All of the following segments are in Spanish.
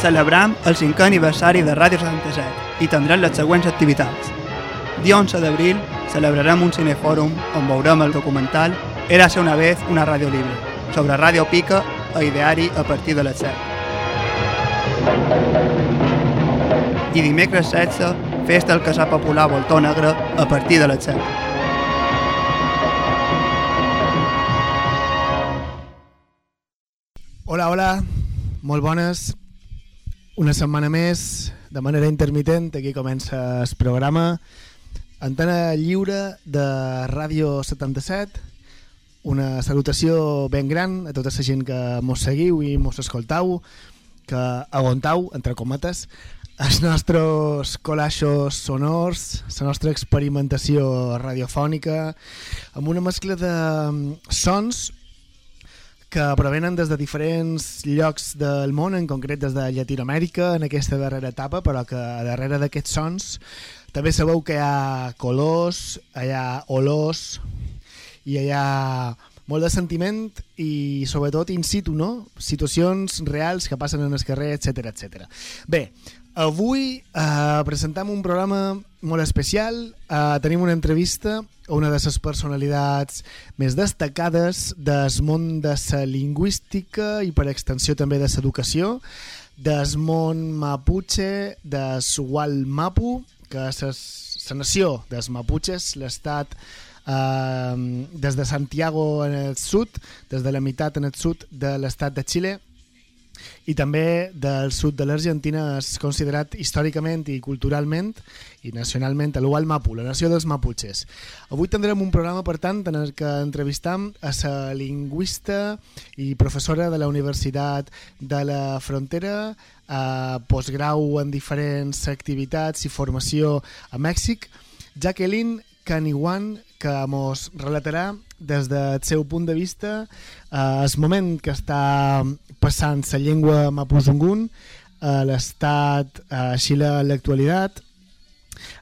celebram el 5è aniversari de Ràdio 77 i tindrem les següents activitats. Dia 11 d'abril celebrarem un cinefòrum on veurem el documental Érase una vez una ràdio libre, sobre Ràdio Pica a Ideari a partir de les 7. I dimecres 16, festa al Casà Popular Voltó Negre a partir de les 7. Hola, hola, molt bones. Una setmana més, de manera intermitent, aquí comença el programa. Antena lliure de Ràdio 77. Una salutació ben gran a tota la gent que mos seguiu i mos escoltau, que aguantau, entre cometes, els nostres col·laixos sonors, la nostra experimentació radiofònica, amb una mescla de sons que provenen des de diferents llocs del món, en concret des de Llatinoamèrica en aquesta darrera etapa, però que darrere d'aquests sons també sabeu que hi ha colors, hi ha olors i hi ha molt de sentiment i sobretot in situ, no? Situacions reals que passen en el carrer, etc etc. Bé, avui eh, presentem un programa molt especial. Eh, tenim una entrevista a una de les personalitats més destacades del món de la lingüística i per extensió també de l'educació, del món mapuche, de Mapu, que és la nació dels maputxes, l'estat eh, des de Santiago en el sud, des de la meitat en el sud de l'estat de Xile, i també del sud de l'Argentina és considerat històricament i culturalment i nacionalment el Mapu, la nació dels maputxes. Avui tindrem un programa, per tant, en el que entrevistam a la lingüista i professora de la Universitat de la Frontera, a postgrau en diferents activitats i formació a Mèxic, Jacqueline Caniwan, que mos relatarà des del seu punt de vista eh, el moment que està passant la llengua mapuzungun, eh, l'estat eh, Xile en l'actualitat,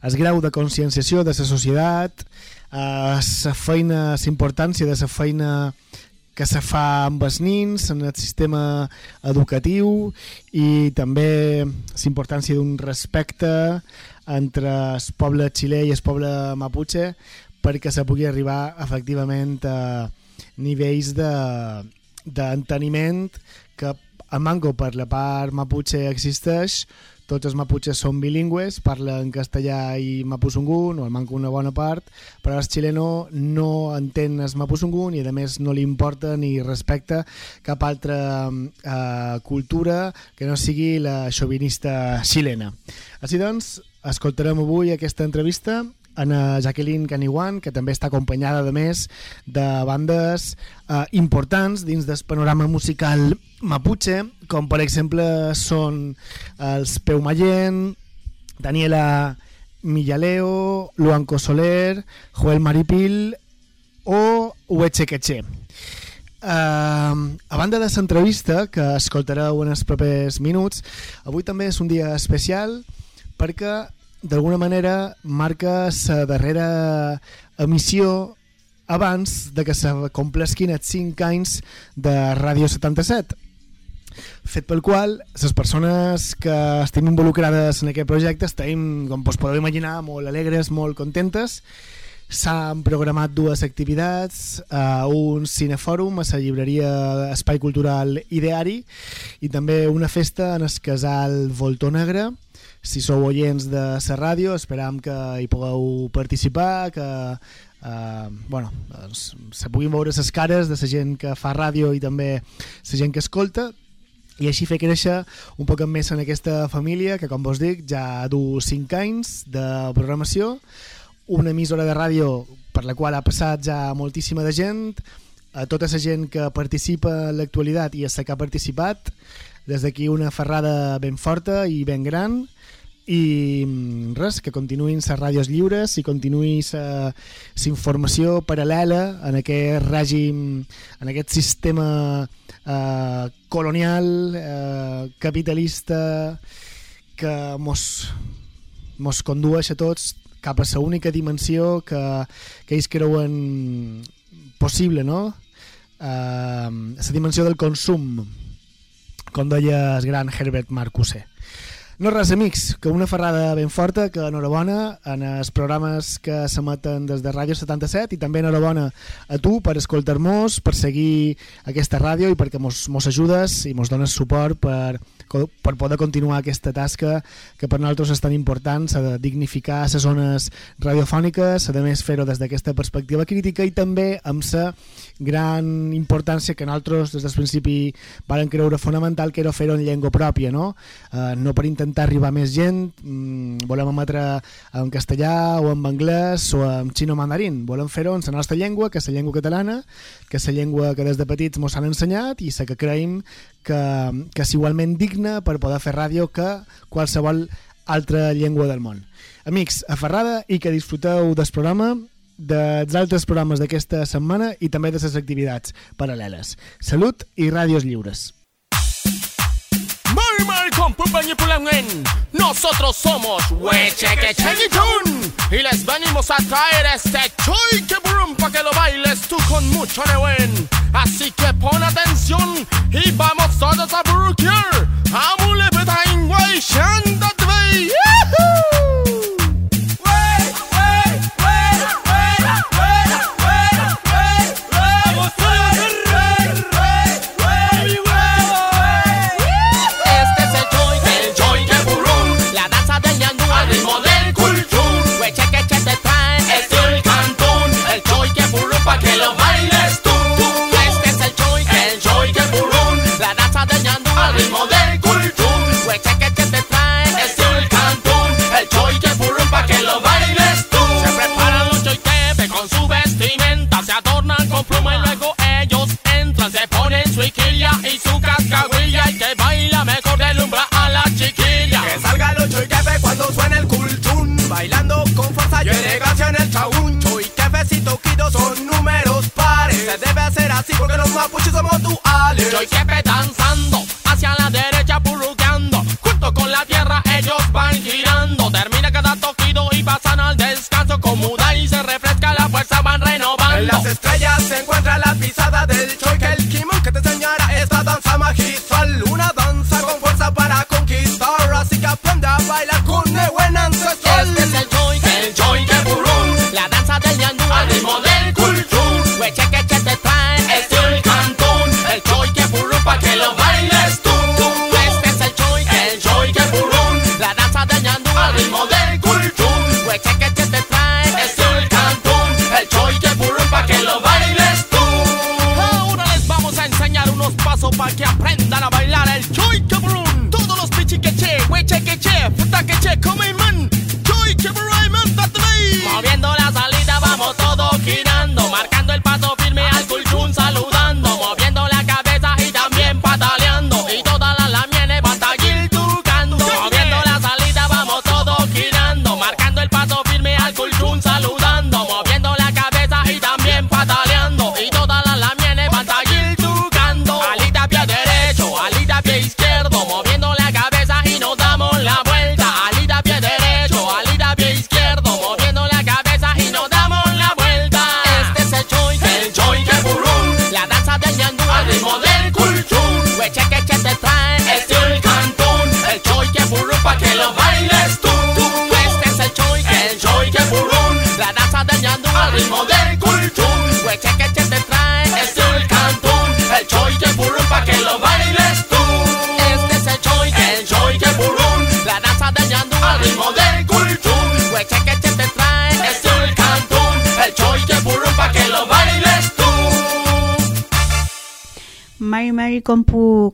el grau de conscienciació de la societat, eh, la feina, importància de la feina que se fa amb els nins en el sistema educatiu i també la importància d'un respecte entre el poble xilè i el poble mapuche perquè se pugui arribar efectivament a nivells d'enteniment de, que a Mango per la part maputxe existeix, tots els maputxes són bilingües, parlen castellà i mapuzungun, o el manco una bona part, però el xileno no entén el mapuzungun i a més no li importa ni respecta cap altra eh, cultura que no sigui la xovinista xilena. Així doncs, escoltarem avui aquesta entrevista en Jacqueline Caniwan, que també està acompanyada, de més, de bandes eh, importants dins del panorama musical mapuche, com per exemple són els Peumayen, Daniela Millaleo, Luanco Soler, Joel Maripil o Uechequeche. Uh, a banda de l'entrevista que escoltareu en els propers minuts, avui també és un dia especial perquè d'alguna manera marca la darrera emissió abans de que se complesquin els 5 anys de Ràdio 77 fet pel qual les persones que estem involucrades en aquest projecte estem, com us podeu imaginar, molt alegres, molt contentes. S'han programat dues activitats uh, un cinefòrum a la llibreria Espai Cultural Ideari i també una festa en el casal Voltó Negre si sou oients de la ràdio, esperam que hi pugueu participar, que eh, bueno, doncs, se puguin veure les cares de la gent que fa ràdio i també la gent que escolta, i així fer créixer un poc més en aquesta família que, com vos dic, ja du 5 anys de programació, una emissora de ràdio per la qual ha passat ja moltíssima de gent, a tota la gent que participa en l'actualitat i a la que ha participat, des d'aquí una ferrada ben forta i ben gran, i mm, res, que continuïn les ràdios lliures i continuï la informació paral·lela en aquest règim, en aquest sistema eh, colonial, eh, capitalista, que mos, mos condueix a tots cap a la única dimensió que, que ells creuen possible, no? Eh, la dimensió del consum com deia el gran Herbert Marcuse. No res, amics, que una ferrada ben forta, que enhorabona en els programes que s'emeten des de Ràdio 77 i també enhorabona a tu per escoltar-nos, per seguir aquesta ràdio i perquè mos, mos ajudes i mos dones suport per per poder continuar aquesta tasca que per nosaltres és tan important, s'ha de dignificar les zones radiofòniques, s'ha de més fer-ho des d'aquesta perspectiva crítica i també amb la gran importància que nosaltres des del principi varen creure fonamental que era fer-ho en llengua pròpia, no? Eh, no per intentar arribar més gent, mm, volem emetre en castellà o en anglès o en xino mandarín, volem fer-ho en la nostra llengua, que és la llengua catalana, que és la llengua que des de petits ens han ensenyat i la que creiem que, que és igualment digna per poder fer ràdio que qualsevol altra llengua del món. Amics, a Ferrada i que disfruteu del programa dels altres programes d'aquesta setmana i també de les activitats paral·leles. Salut i ràdios lliures. Y Pulangen. Nosotros somos Wechequecheguitun y les venimos a traer este choy que brum pa' que lo bailes tú con mucho neuen. Así que pon atención y vamos todos a burkear. Amule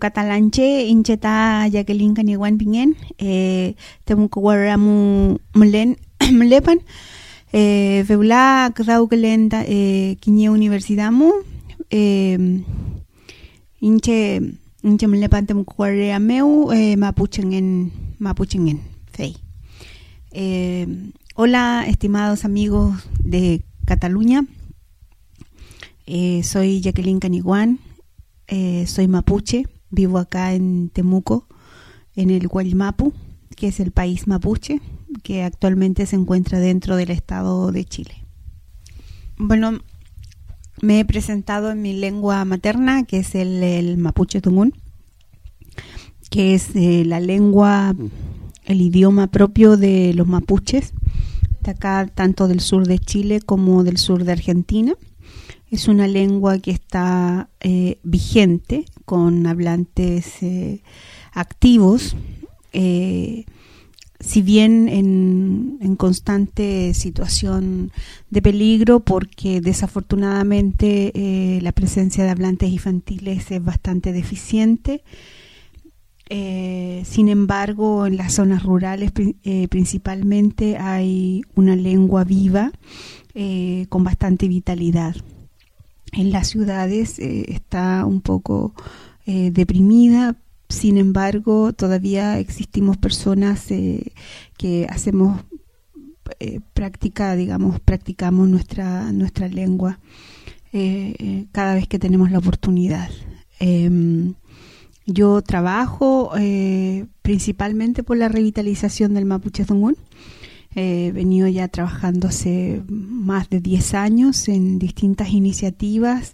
katalanche incheta Jacqueline Kaniwan pingen eh temu kuwara mu mlen mlepan eh veula krau kelenta eh kinye universidad mu eh inche inche mlepan temu kuwara meu eh mapuchengen mapuchengen fei. Eh hola estimados amigos de Cataluña. Eh, soy Jacqueline Caniguán, eh, soy mapuche, vivo acá en Temuco, en el Guaymapu, que es el país mapuche, que actualmente se encuentra dentro del estado de Chile. Bueno, me he presentado en mi lengua materna, que es el, mapuche tungún. que es eh, la lengua, el idioma propio de los mapuches, de acá tanto del sur de Chile como del sur de Argentina. Es una lengua que está eh, vigente con hablantes eh, activos, eh, si bien en, constante situación de peligro, porque desafortunadamente eh, la presencia de hablantes infantiles es bastante deficiente. Sin embargo, en las zonas rurales principalmente hay una lengua viva con bastante vitalidad. En las ciudades está un poco deprimida, sin embargo, todavía existimos personas que hacemos práctica, digamos, practicamos nuestra, nuestra lengua cada vez que tenemos la oportunidad. Em, yo trabajo eh, principalmente por la revitalización del Mapuche Zungun. Eh, he venido ya trabajando hace más de 10 años en distintas iniciativas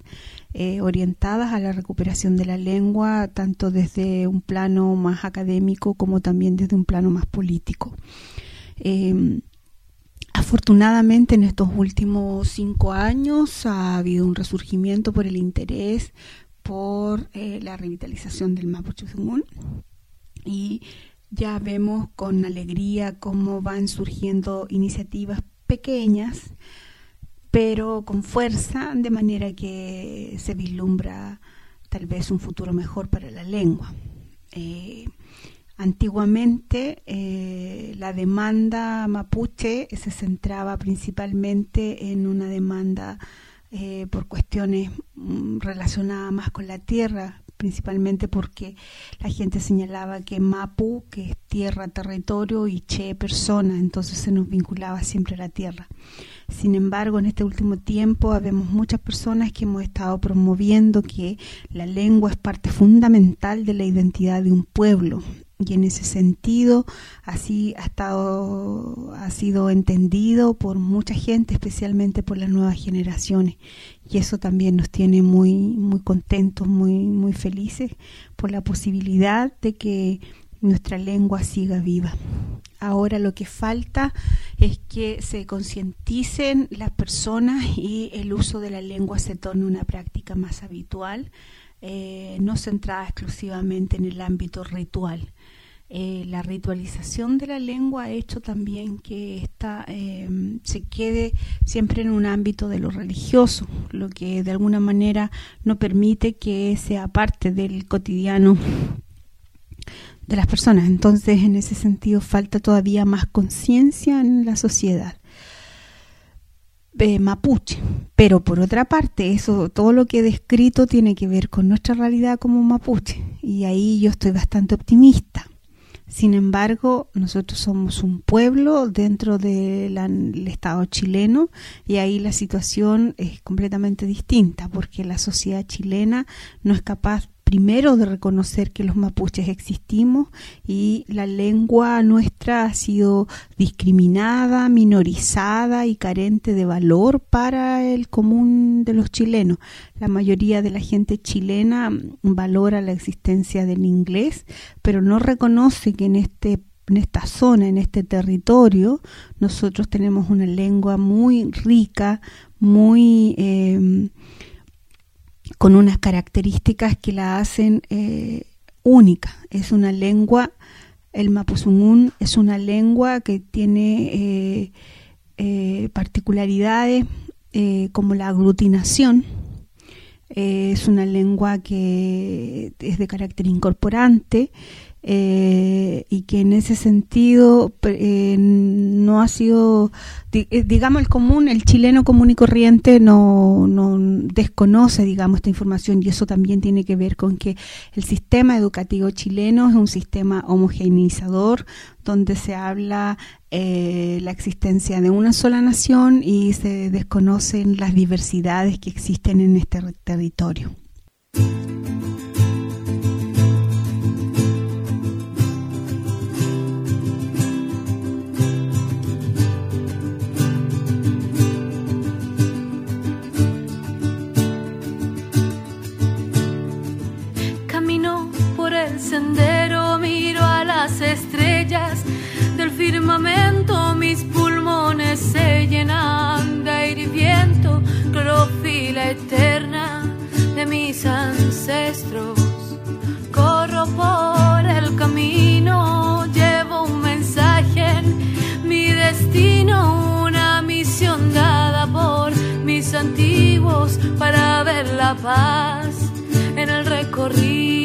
eh, orientadas a la recuperación de la lengua, tanto desde un plano más académico como también desde un plano más político. Eh, afortunadamente en estos últimos cinco años ha habido un resurgimiento por el interés por la revitalización del Mapuche Zungún y ya vemos con alegría cómo van surgiendo iniciativas pequeñas pero con fuerza de manera que se vislumbra tal vez un futuro mejor para la lengua. Eh, antiguamente eh, la demanda mapuche se centraba principalmente en una demanda eh, por cuestiones mm, relacionadas más con la tierra, principalmente porque la gente señalaba que Mapu, que es tierra, territorio, y Che, persona, entonces se nos vinculaba siempre a la tierra. Sin embargo, en este último tiempo habemos muchas personas que hemos estado promoviendo que la lengua es parte fundamental de la identidad de un pueblo y en ese sentido así ha estado ha sido entendido por mucha gente especialmente por las nuevas generaciones. Y eso también nos tiene muy muy contentos muy muy felices por la posibilidad de que nuestra lengua siga viva. Ahora lo que falta es que se concienticen las personas y el uso de la lengua se torne una práctica más habitual eh, no centrada exclusivamente en el ámbito ritual eh, la ritualización de la lengua ha hecho también que esta eh, se quede siempre en un ámbito de lo religioso, lo que de alguna manera no permite que sea parte del cotidiano de las personas. Entonces, en ese sentido, falta todavía más conciencia en la sociedad. Mapuche. Pero por otra parte, eso, todo lo que he descrito tiene que ver con nuestra realidad como mapuche. Y ahí yo estoy bastante optimista. Sin embargo, nosotros somos un pueblo dentro del Estado chileno y ahí la situación es completamente distinta porque la sociedad chilena no es capaz primero de reconocer que los mapuches existimos y la lengua nuestra ha sido discriminada, minorizada y carente de valor para el común de los chilenos. La mayoría de la gente chilena valora la existencia del inglés, pero no reconoce que en este en esta zona, en este territorio, nosotros tenemos una lengua muy rica, muy eh, con unas características que la hacen eh, única. Es una lengua, el mapuzungún es una lengua que tiene eh, eh, particularidades como la aglutinación. es una lengua que es de carácter incorporante, eh, y que en ese sentido eh, no ha sido, eh, digamos, el común, el chileno común y corriente no, no desconoce, digamos, esta información y eso también tiene que ver con que el sistema educativo chileno es un sistema homogeneizador donde se habla la existencia de una sola nación y se desconocen las diversidades que existen en este territorio. Por el sendero, miro a las estrellas del firmamento, mis pulmones se llenan de aire y viento, clorofila eterna de mis ancestros. Corro por el camino, llevo un mensaje en mi destino, una misión dada por mis antiguos para ver la paz en el recorrido.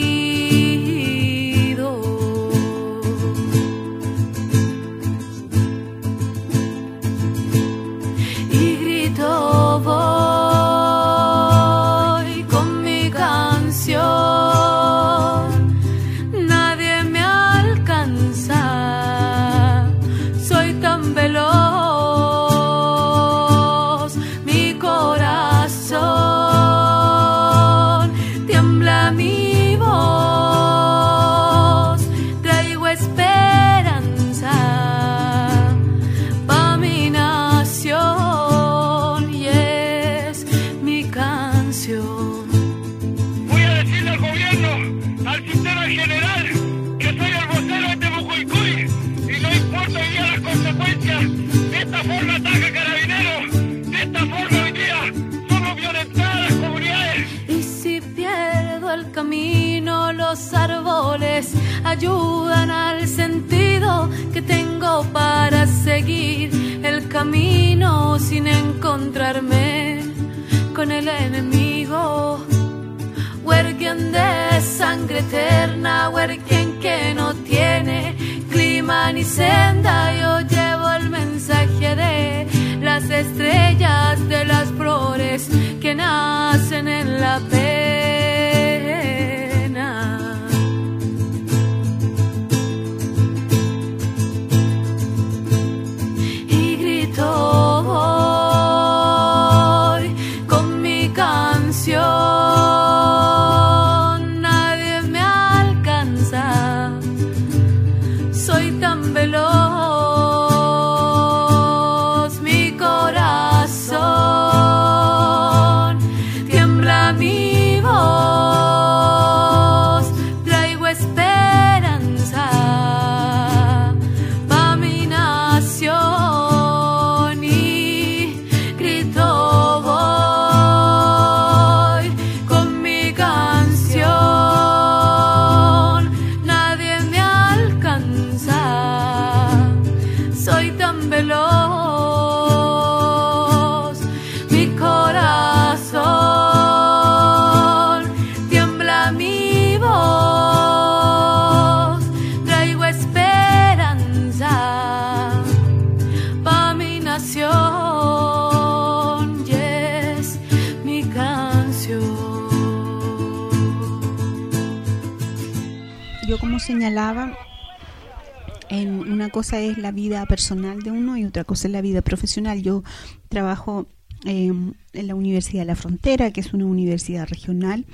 Cosa es la vida personal de uno y otra cosa es la vida profesional. Yo trabajo eh, en la Universidad de la Frontera, que es una universidad regional,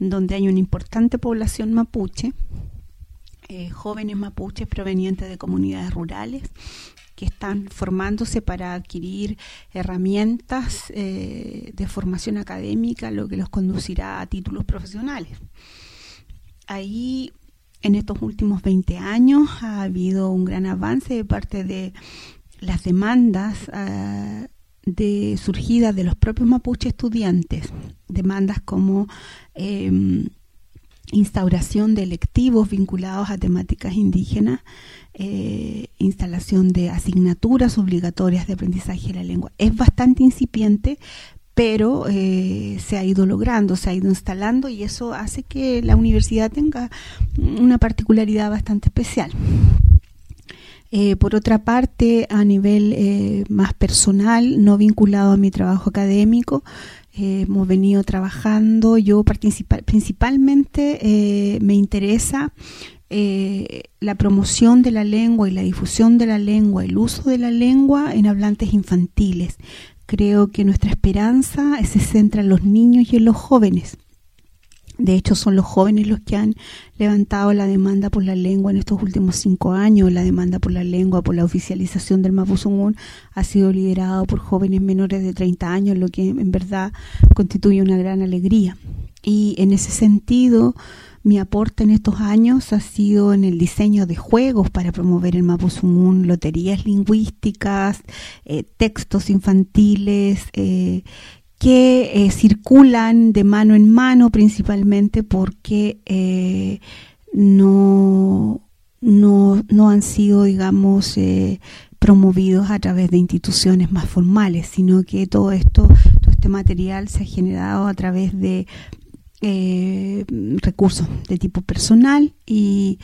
donde hay una importante población mapuche, eh, jóvenes mapuches provenientes de comunidades rurales que están formándose para adquirir herramientas eh, de formación académica, lo que los conducirá a títulos profesionales. Ahí en estos últimos 20 años ha habido un gran avance de parte de las demandas uh, de surgidas de los propios mapuche estudiantes, demandas como eh, instauración de electivos vinculados a temáticas indígenas, eh, instalación de asignaturas obligatorias de aprendizaje de la lengua. Es bastante incipiente, pero eh, se ha ido logrando, se ha ido instalando y eso hace que la universidad tenga una particularidad bastante especial. Eh, por otra parte, a nivel eh, más personal, no vinculado a mi trabajo académico, hemos venido trabajando, yo principal, principalmente me interesa la promoción de la lengua y la difusión de la lengua, el uso de la lengua en hablantes infantiles. Creo que nuestra esperanza se centra en los niños y en los jóvenes. De hecho, son los jóvenes los que han levantado la demanda por la lengua en estos últimos cinco años. La demanda por la lengua, por la oficialización del Mapuzungún, ha sido liderado por jóvenes menores de 30 años, lo que en verdad constituye una gran alegría. Y en ese sentido, mi aporte en estos años ha sido en el diseño de juegos para promover el Mapuzungún, loterías lingüísticas, eh, textos infantiles eh, que eh, circulan de mano en mano principalmente porque no, no, no han sido, digamos, promovidos a través de instituciones más formales, sino que todo esto, todo este material se ha generado a través de eh, recursos de tipo personal y,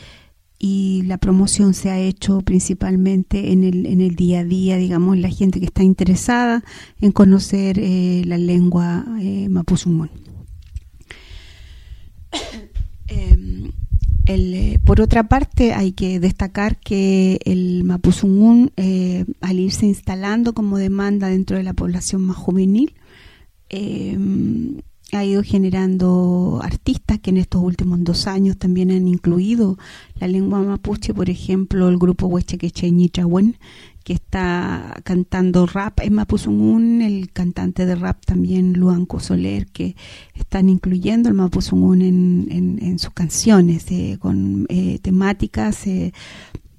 y, la promoción se ha hecho principalmente en el, en el día a día, digamos, la gente que está interesada en conocer eh, la lengua eh, mapuzungún. Em, eh, por otra parte, hay que destacar que el Mapuzungún, al irse instalando como demanda dentro de la población más juvenil, eh, ha ido generando artistas que en estos últimos dos años también han incluido la lengua mapuche, por ejemplo, el grupo Huechequeche que está cantando rap. En Mapuzungún, el cantante de rap también Luan Soler, que están incluyendo el Mapuzungún en, en, sus canciones, eh, con eh, temáticas, eh,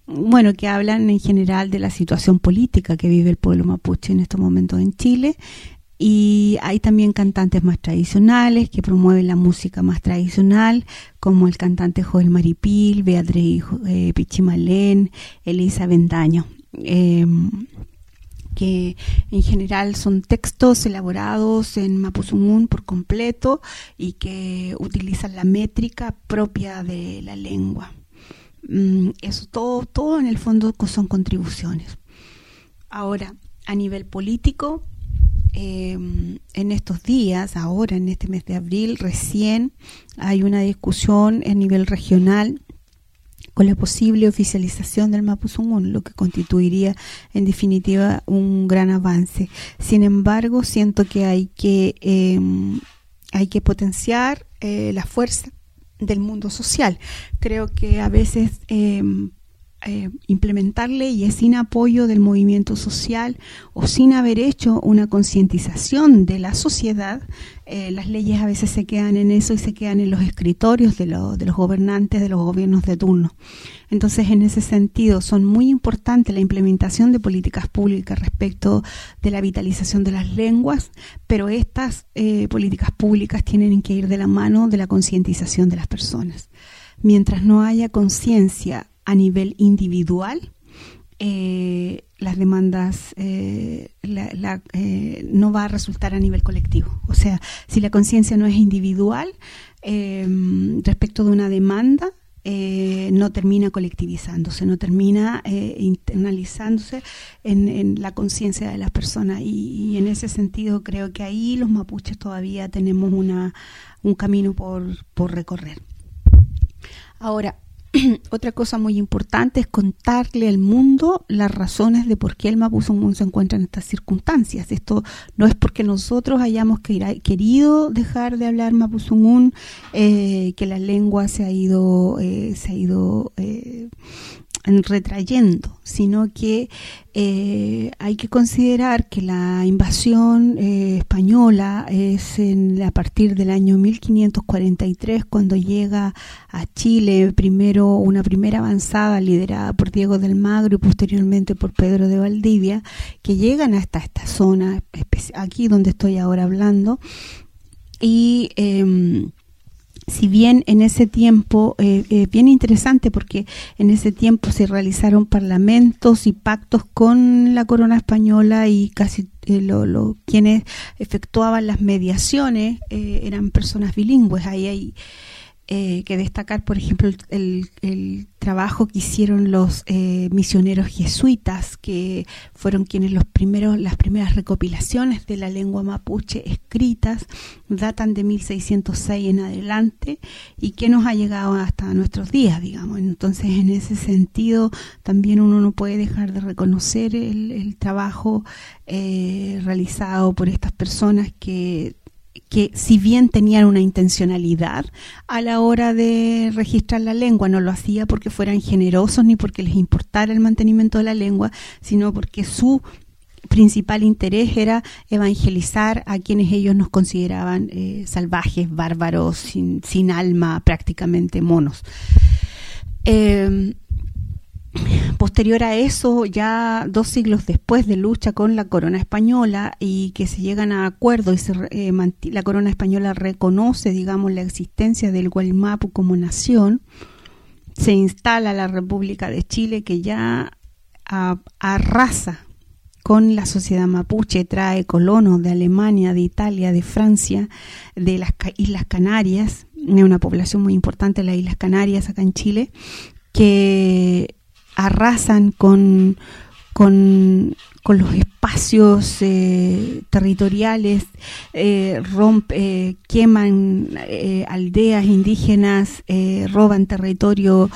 bueno, que hablan en general de la situación política que vive el pueblo mapuche en estos momentos en Chile, y hay también cantantes más tradicionales que promueven la música más tradicional, como el cantante Joel Maripil, Beatriz eh, Pichimalén, Elisa Vendaño. Em, que en general son textos elaborados en Mapuzungún por completo y que utilizan la métrica propia de la lengua. Mm, eso todo, todo en el fondo son contribuciones. Ahora, a nivel político, em, en estos días, ahora en este mes de abril, recién hay una discusión a nivel regional con la posible oficialización del Mapuzungún, lo que constituiría en definitiva un gran avance. Sin embargo, siento que hay que, em, hay que potenciar eh, la fuerza del mundo social. Creo que a veces em, eh, implementar leyes sin apoyo del movimiento social o sin haber hecho una concientización de la sociedad, eh, las leyes a veces se quedan en eso y se quedan en los escritorios de, de los gobernantes, de los gobiernos de turno. Entonces, en ese sentido, son muy importantes la implementación de políticas públicas respecto de la vitalización de las lenguas, pero estas eh, políticas públicas tienen que ir de la mano de la concientización de las personas. Mientras no haya conciencia a nivel individual, eh, las demandas eh, eh, no va a resultar a nivel colectivo. O sea, si la conciencia no es individual respecto de una demanda, no termina colectivizándose, no termina internalizándose en, la conciencia de las personas. Y, y, en ese sentido creo que ahí los mapuches todavía tenemos una, un camino por, por recorrer. Ahora, otra cosa muy importante es contarle al mundo las razones de por qué el Mapuzungún se encuentra en estas circunstancias. Esto no es porque nosotros hayamos querido dejar de hablar Mapuzungún, eh, que la lengua se ha ido, eh, se ha ido eh, retrayendo, sino que eh, hay que considerar que la invasión eh, española es a partir del año 1543 cuando llega a Chile primero una primera avanzada liderada por Diego del Magro y posteriormente por Pedro de Valdivia que llegan hasta esta zona aquí donde estoy ahora hablando y eh, si bien en ese tiempo, eh, eh, bien interesante porque en ese tiempo se realizaron parlamentos y pactos con la corona española y casi eh, lo, quienes efectuaban las mediaciones eran personas bilingües. Ahí hay eh, que destacar, por ejemplo, el, trabajo que hicieron los eh, misioneros jesuitas, que fueron quienes los primeros, las primeras recopilaciones de la lengua mapuche escritas datan de 1606 en adelante y que nos ha llegado hasta nuestros días, digamos. Entonces, en ese sentido, también uno no puede dejar de reconocer el, trabajo eh, realizado por estas personas que que si bien tenían una intencionalidad a la hora de registrar la lengua, no lo hacía porque fueran generosos ni porque les importara el mantenimiento de la lengua, sino porque su principal interés era evangelizar a quienes ellos nos consideraban eh, salvajes, bárbaros, sin, sin, alma, prácticamente monos. Eh, posterior a eso, ya dos siglos después de lucha con la corona española y que se llegan a acuerdo y se, eh, la corona española reconoce, digamos, la existencia del Guaymapu como nación, se instala la República de Chile que ya arrasa con la sociedad mapuche, trae colonos de Alemania, de Italia, de Francia, de las Islas Canarias, una población muy importante las Islas Canarias acá en Chile, que arrasan con, con, los espacios eh, territoriales, eh, eh, queman aldeas indígenas, roban territorio,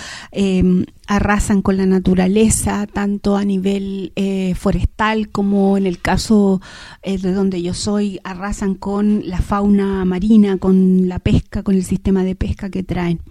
arrasan con la naturaleza, tanto a nivel forestal como en el caso de donde yo soy, arrasan con la fauna marina, con la pesca, con el sistema de pesca que traen.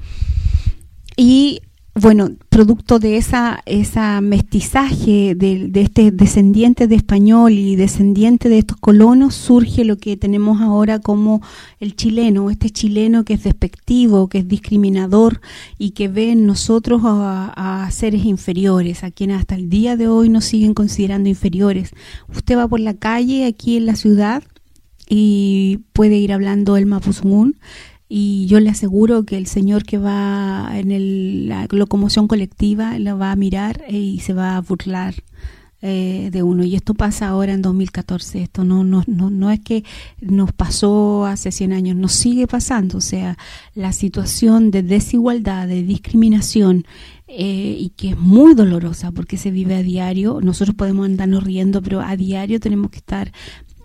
Y bueno, producto de esa, esa mestizaje de, este descendiente de español y descendiente de estos colonos, surge lo que tenemos ahora como el chileno, este chileno que es despectivo, que es discriminador y que ve en nosotros a, a seres inferiores, a quienes hasta el día de hoy nos siguen considerando inferiores. Usted va por la calle aquí en la ciudad y puede ir hablando el mapuzungún y yo le aseguro que el señor que va en la locomoción colectiva lo va a mirar y se va a burlar eh, de uno. Y esto pasa ahora en 2014 esto no, no, no, no es que nos pasó hace 100 años nos sigue pasando. O sea la situación de desigualdad de discriminación eh, y que es muy dolorosa porque se vive a diario. Nosotros podemos andarnos riendo pero a diario tenemos que estar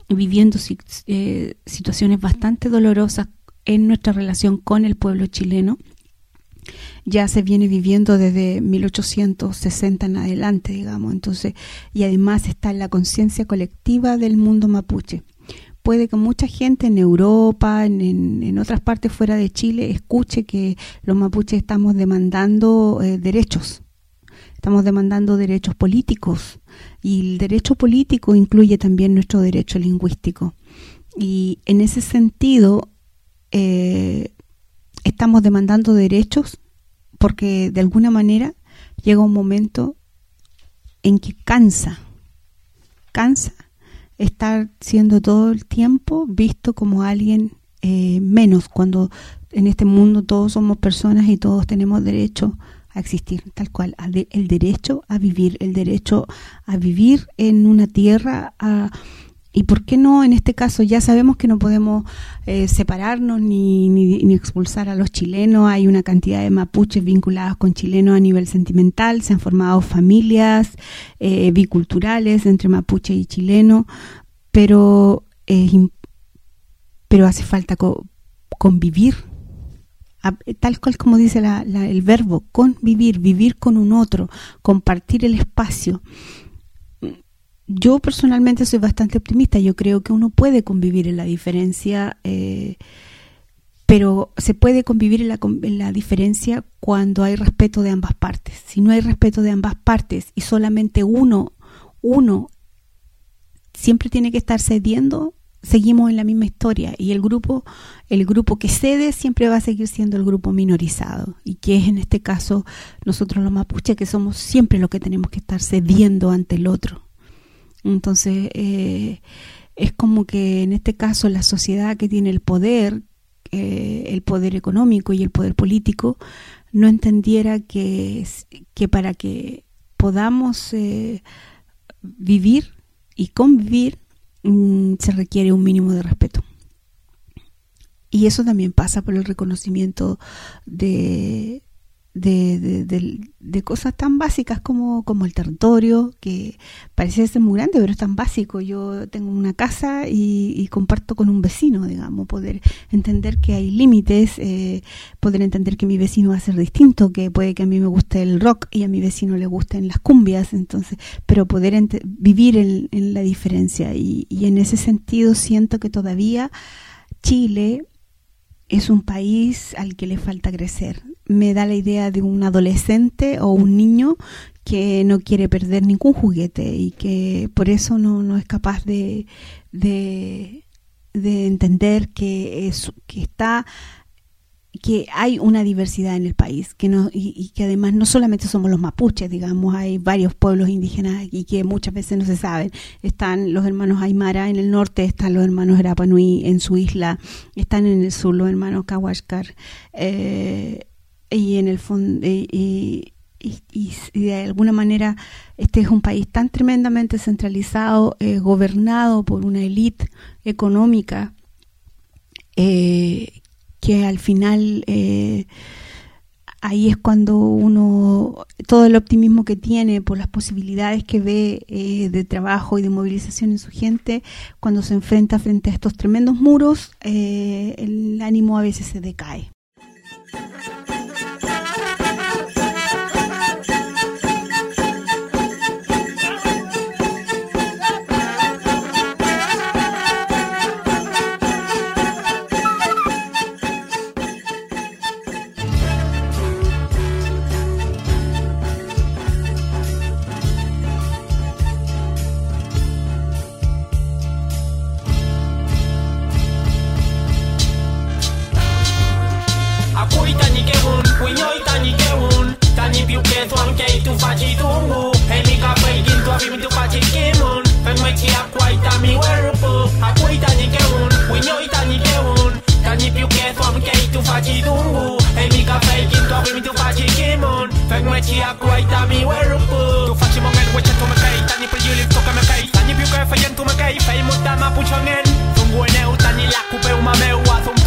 viviendo eh, situaciones bastante dolorosas en nuestra relación con el pueblo chileno ya se viene viviendo desde 1860 en adelante, digamos, entonces, y además está en la conciencia colectiva del mundo mapuche. Puede que mucha gente en Europa, en, en, otras partes fuera de Chile, escuche que los mapuches estamos demandando eh, derechos, estamos demandando derechos políticos, y el derecho político incluye también nuestro derecho lingüístico. Y en ese sentido, eh, estamos demandando derechos porque de alguna manera llega un momento en que cansa, cansa estar siendo todo el tiempo visto como alguien eh, menos, cuando en este mundo todos somos personas y todos tenemos derecho a existir, tal cual, el derecho a vivir, el derecho a vivir en una tierra, a ¿Y por qué no en este caso? Ya sabemos que no podemos eh, separarnos ni, ni, expulsar a los chilenos. Hay una cantidad de mapuches vinculados con chilenos a nivel sentimental. Se han formado familias eh, biculturales entre mapuche y chileno. Pero, pero hace falta convivir. Tal cual como dice el verbo, convivir, vivir con un otro, compartir el espacio yo personalmente soy bastante optimista. Yo creo que uno puede convivir en la diferencia, eh, pero se puede convivir en la, en la, diferencia cuando hay respeto de ambas partes. Si no hay respeto de ambas partes y solamente uno, uno siempre tiene que estar cediendo, seguimos en la misma historia y el grupo, el grupo que cede siempre va a seguir siendo el grupo minorizado y que es en este caso nosotros los mapuches que somos siempre los que tenemos que estar cediendo ante el otro. Entonces, eh, es como que en este caso la sociedad que tiene el poder, eh, el poder económico y el poder político, no entendiera que, que para que podamos eh, vivir y convivir mm, se requiere un mínimo de respeto. Y eso también pasa por el reconocimiento de, de, de, cosas tan básicas como, como el territorio, que parece ser muy grande, pero es tan básico. Yo tengo una casa y, comparto con un vecino, digamos, poder entender que hay límites, eh, poder entender que mi vecino va a ser distinto, que puede que a mí me guste el rock y a mi vecino le gusten las cumbias, entonces, pero poder vivir en, en, la diferencia. Y, y en ese sentido siento que todavía Chile es un país al que le falta crecer. Me da la idea de un adolescente o un niño que no quiere perder ningún juguete y que por eso no, no es capaz de, de, de entender que, es, que está que hay una diversidad en el país que no, y, y, que además no solamente somos los mapuches, digamos, hay varios pueblos indígenas aquí que muchas veces no se saben. Están los hermanos Aymara en el norte, están los hermanos Arapanui en su isla, están en el sur los hermanos Kahuascar eh, y en el fondo... Y, y, y, de alguna manera este es un país tan tremendamente centralizado, eh, gobernado por una élite económica eh, que al final eh, ahí es cuando uno, todo el optimismo que tiene por las posibilidades que ve eh, de trabajo y de movilización en su gente, cuando se enfrenta frente a estos tremendos muros, eh, el ánimo a veces se decae. Pachikimun Femweki akwaita miwerupu Akwaita nikeun Winyoita nikeun Tanipyukethwam keitu fachidungu Emika feikin kopimitu pachikimun Femweki akwaita miwerupu Tufachimongel wechetumekei Tanipyulip tokamekei Tanipyukefayentumekei Feimutama puchongen. Tungueneu tanilakupeu mameu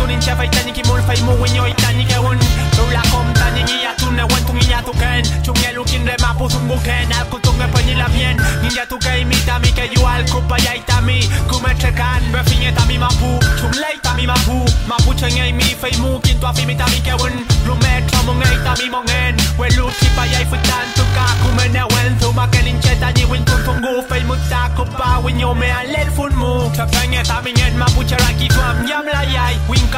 nin cha itani ki mul fai mu winyo itani ke un tu la kom tani ni ya tu ne wan tu ni ya tu ken tu nge lu kin re ma pu tu buken al ku tu nge pa la bien. Ni ya tu ke mi ta mi ke ju al ku pa ya i ta mi. Ku me che kan be fi ne ta mi ma pu. Tu le ta mi ma pu. Ma pu che nge mi fai mu kin tu afi fi mi ta mi ke un lu me tro mo nge ta mi mo ngen we lu ki pa ya i fu tan tu ka ku me ne wen. Tu ma ke nin che ta ni win tu tu ngu fai mu ta ku pa winyo me al el fun mu. Ta pa nge ta mi ngen ma pu che ra ki tu am yam la ya i win ka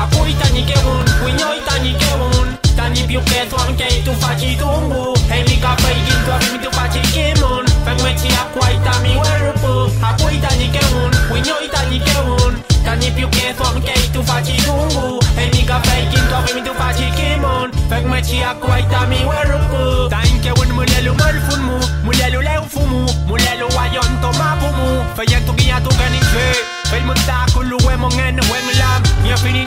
Apoi tani keun, kuinoi tani keun Tani piu ke kei tu faci tunggu. Hei mi ka pei gin tu avim tu faci kimun Feng me chi akuai tami werpu Apoi tani keun, kuinoi tani keun Tani piu ke kei tu faci tunggu. Hei mi ka pei gin tu avim tu faci kimun Feng me chi akuai tami werpu Tain keun mulelu malfun mu Mulelu leu fumu Mulelu ayon tomapumu. Feyen tu gina tu genin belmontako luemongen wenlam Mia we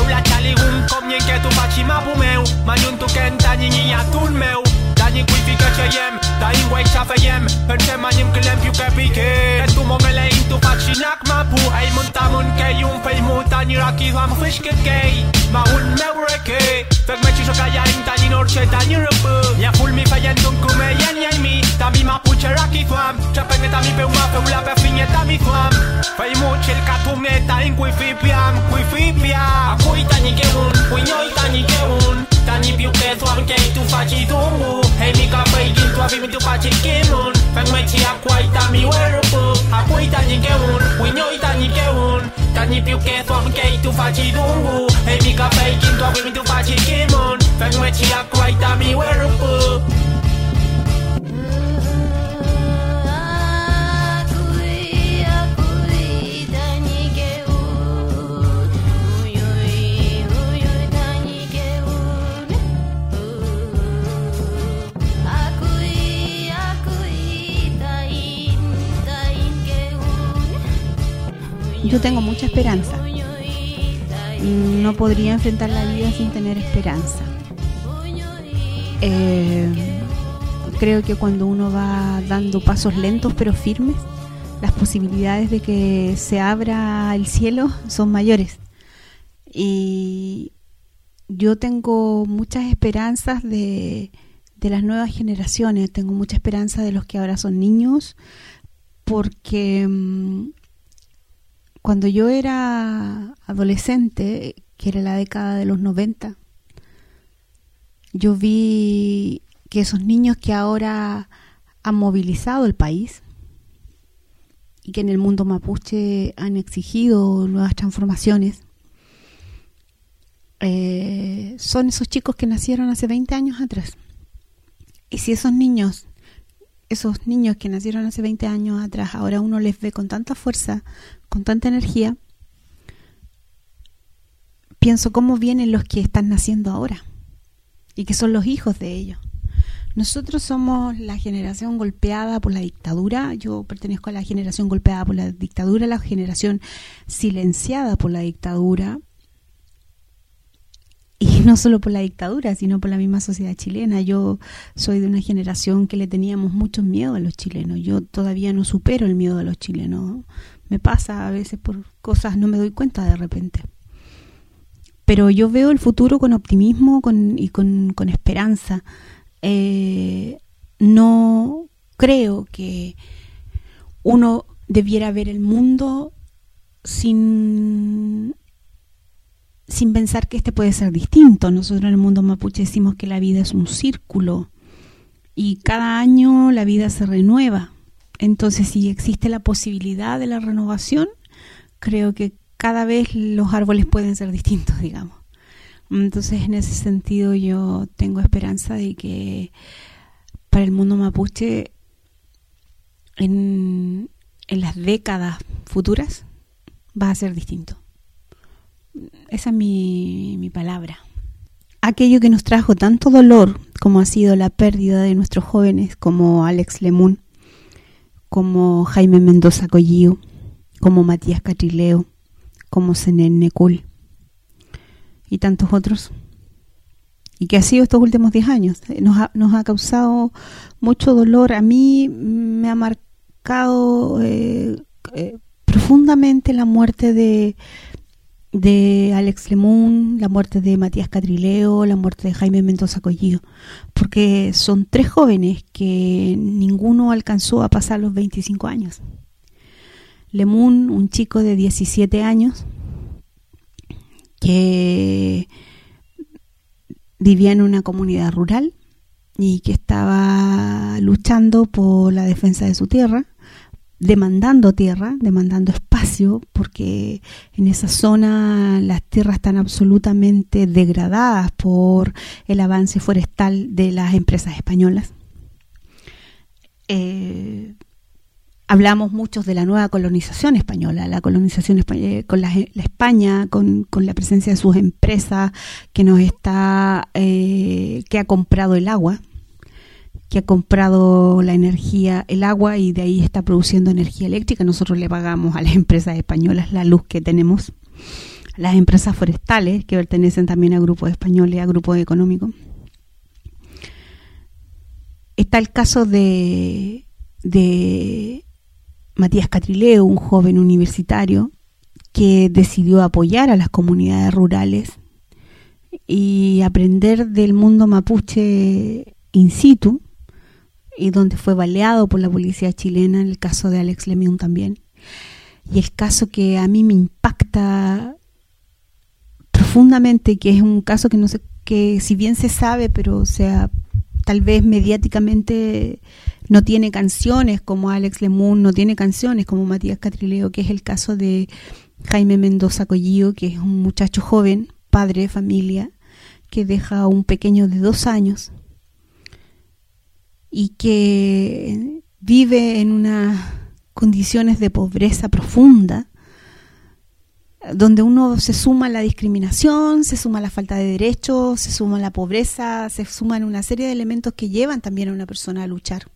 Ola taligun komnyen ketu pachima bumeu Manyuntu kenta nyinyi atun meu Danyi kuifika cheyem Dain wai chafeyem Ente manyim klem pyuke pike Etu mongele intu pachinak mapu Ay muntamun ke yung pelmu Danyi raki ham fishke kei Mahun meureke Fek mechi shokaya im danyi norche danyi rupu Nya ful mi feyen tunkume yen yen mi Tami mapu Cherokee fam Chapek neta mi pe ouman fe ou la pe fin neta mi fam Fayi moun chel katoum neta in kwe fi piam Kwe fi piam Akou itani ke un Kwe nyo itani ke un Tani pi ou pe twam ke itu fachi tumbu Hey mi ka fe igin twa vi mi tu fachi kimun Feng me chi akwa itami werupu Akou itani ke un Kwe nyo itani ke un Tani pi ou ke twam ke itu fachi tumbu Hey mi ka fe igin twa vi mi tu fachi kimun Feng me chi akwa itami werupu yo tengo mucha esperanza. No podría enfrentar la vida sin tener esperanza. Eh, creo que cuando uno va dando pasos lentos pero firmes, las posibilidades de que se abra el cielo son mayores. Y yo tengo muchas esperanzas de, de las nuevas generaciones, tengo mucha esperanza de los que ahora son niños, porque mm, cuando yo era adolescente, que era la década de los 90, yo vi que esos niños que ahora han movilizado el país y que en el mundo mapuche han exigido nuevas transformaciones, eh, son esos chicos que nacieron hace 20 años atrás. Y si esos niños, esos niños que nacieron hace 20 años atrás, ahora uno les ve con tanta fuerza, con tanta energía, pienso cómo vienen los que están naciendo ahora y que son los hijos de ellos. Nosotros somos la generación golpeada por la dictadura, yo pertenezco a la generación golpeada por la dictadura, la generación silenciada por la dictadura, y no solo por la dictadura, sino por la misma sociedad chilena. Yo soy de una generación que le teníamos mucho miedo a los chilenos. Yo todavía no supero el miedo a los chilenos. Me pasa a veces por cosas, no me doy cuenta de repente. Pero yo veo el futuro con optimismo con, y con, con esperanza. Eh, no creo que uno debiera ver el mundo sin sin pensar que este puede ser distinto. Nosotros en el mundo mapuche decimos que la vida es un círculo y cada año la vida se renueva. Entonces, si existe la posibilidad de la renovación, creo que cada vez los árboles pueden ser distintos, digamos. Entonces, en ese sentido, yo tengo esperanza de que para el mundo mapuche, en, en las décadas futuras, va a ser distinto. Esa es mi, mi palabra. Aquello que nos trajo tanto dolor como ha sido la pérdida de nuestros jóvenes como Alex Lemun, como Jaime Mendoza Collío, como Matías Catrileo, como Zenén Necul y tantos otros. Y que ha sido estos últimos 10 años. Nos ha, nos ha causado mucho dolor. A mí me ha marcado eh, eh, profundamente la muerte de, de Alex Lemun, la muerte de Matías Catrileo, la muerte de Jaime Mendoza Collillo, porque son tres jóvenes que ninguno alcanzó a pasar los 25 años. Lemun, un chico de 17 años, que vivía en una comunidad rural y que estaba luchando por la defensa de su tierra, demandando tierra, demandando espacio, porque en esa zona las tierras están absolutamente degradadas por el avance forestal de las empresas españolas. Eh, hablamos muchos de la nueva colonización española, la colonización española, con la, la España, con, la presencia de sus empresas que nos está, eh, que ha comprado el agua, que ha comprado la energía, el agua y de ahí está produciendo energía eléctrica. Nosotros le pagamos a las empresas españolas la luz que tenemos, las empresas forestales que pertenecen también a grupos españoles, a grupos económicos. Está el caso de, de Matías Catrileo, un joven universitario que decidió apoyar a las comunidades rurales y aprender del mundo mapuche in situ y donde fue baleado por la policía chilena, en el caso de Alex Lemión también. Y el caso que a mí me impacta profundamente, que es un caso que no sé, que si bien se sabe, pero o sea, tal vez mediáticamente no tiene canciones como Alex Lemun, no tiene canciones como Matías Catrileo, que es el caso de Jaime Mendoza Collío, que es un muchacho joven, padre de familia, que deja a un pequeño de dos años y que vive en unas condiciones de pobreza profunda, donde uno se suma la discriminación, se suma la falta de derechos, se suma la pobreza, se suman una serie de elementos que llevan también a una persona a luchar.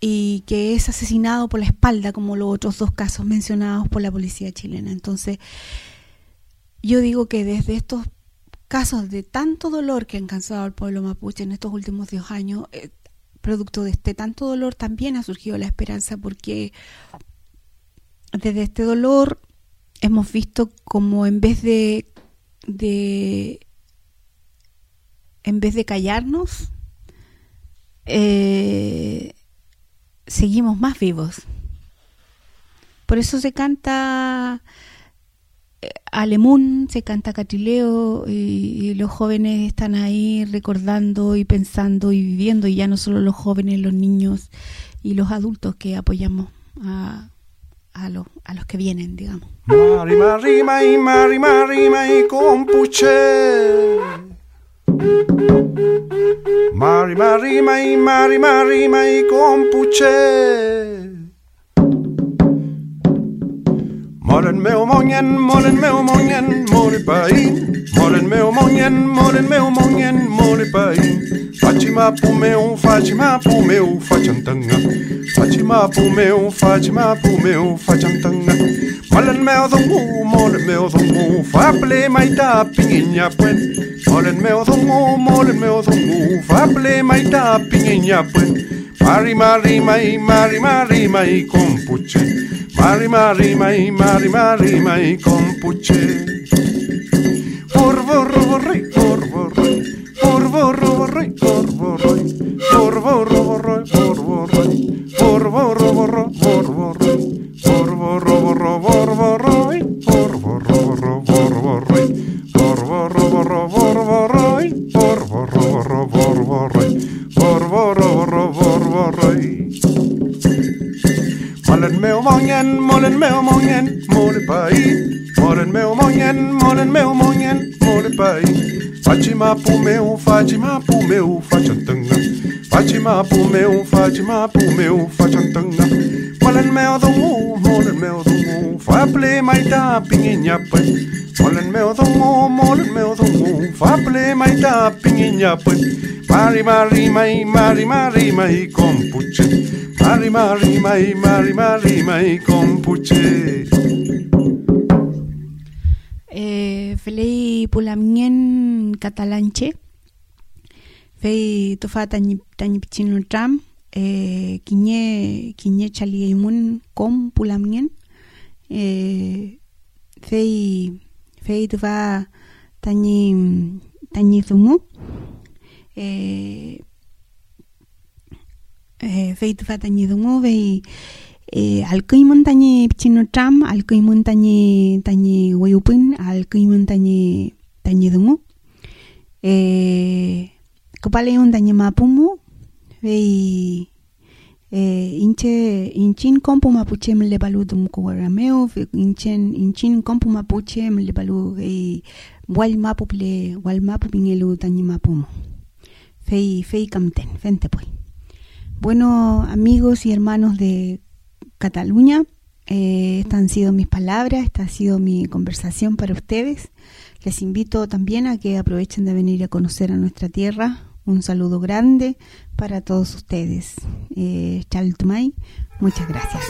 Y que es asesinado por la espalda, como los otros dos casos mencionados por la policía chilena. Entonces, yo digo que desde estos casos de tanto dolor que han causado al pueblo mapuche en estos últimos 10 años, eh, producto de este tanto dolor también ha surgido la esperanza porque desde este dolor hemos visto como en vez de, en vez de callarnos eh, seguimos más vivos. Por eso se canta Alemún, se canta Catileo y, los jóvenes están ahí recordando y pensando y viviendo y ya no solo los jóvenes, los niños y los adultos que apoyamos a, a, lo- a los que vienen, digamos. Mari, mari, mai, mari, mari, mai, compuche. Mari, mari, mai, mari, mari, mai, compuche. Morgen med morgen, morgen med morgen, morgen Berlin. Morgen med morgen, morgen med morgen, morgen Berlin. Fátima pro meu, Fátima pro meu, Fatantanga. Fátima pro meu, Fátima pro meu, Fatantanga. Morgen meu zongu, morgen meu zongu, Faple maita pinguinha puen. Morgen meu zongu, morgen meu zongu, Faple maita pinguinha puen. Mari mari mai mari mari mai compuche. Mari mari mai mari mari mai compuche. Corvo robo rey corvo rey corvo robo rey corvo rey corvo robo rey corvo rey corvo robo ro corvo rey corvo robo ro corvo rey corvo robo ro corvo rey corvo robo ro corvo morgonen, morgen med morgonen, må det bare i. Morgen med morgonen, morgen med morgonen, må det bare i. Fatima på meu, Fatima på meu, Fatima Fatima på meu, Fatima på meu, Fatima Morgen med domo, morgen med domo, fa ple mai da pinginha pa. Morgen med domo, morgen med domo, fa ple mai da pinginha pa. Mari mari mai, mari mari mai, kompuche. Arrima, arrima, arrima, arrima, arrima y compuche. Eh, felei pulamien catalanche. Fei tofa tañipchino tram. Eh, quiñe, quiñe chaliemun com pulamien. Eh, fei, fei tofa tañi, tañizumu. Eh, eh, feito fatañe dunguve y al kuimun tañe pichino tram, al kuimun tañe tañe al kuimun tañe tañe dungu. Kopale un mapumu, vei e, inche inchin kompu mapuche mle balu dumku inchen inchin kompu mapuche mle balu vei wal wal mapu pingelu mapumu. Fei fei kamten, fente poi. Bueno, amigos y hermanos de Cataluña. Eh, estas han sido mis palabras, esta ha sido mi conversación para ustedes. Les invito también a que aprovechen de venir a conocer a nuestra tierra. Un saludo grande para todos ustedes. Eh, muchas gracias.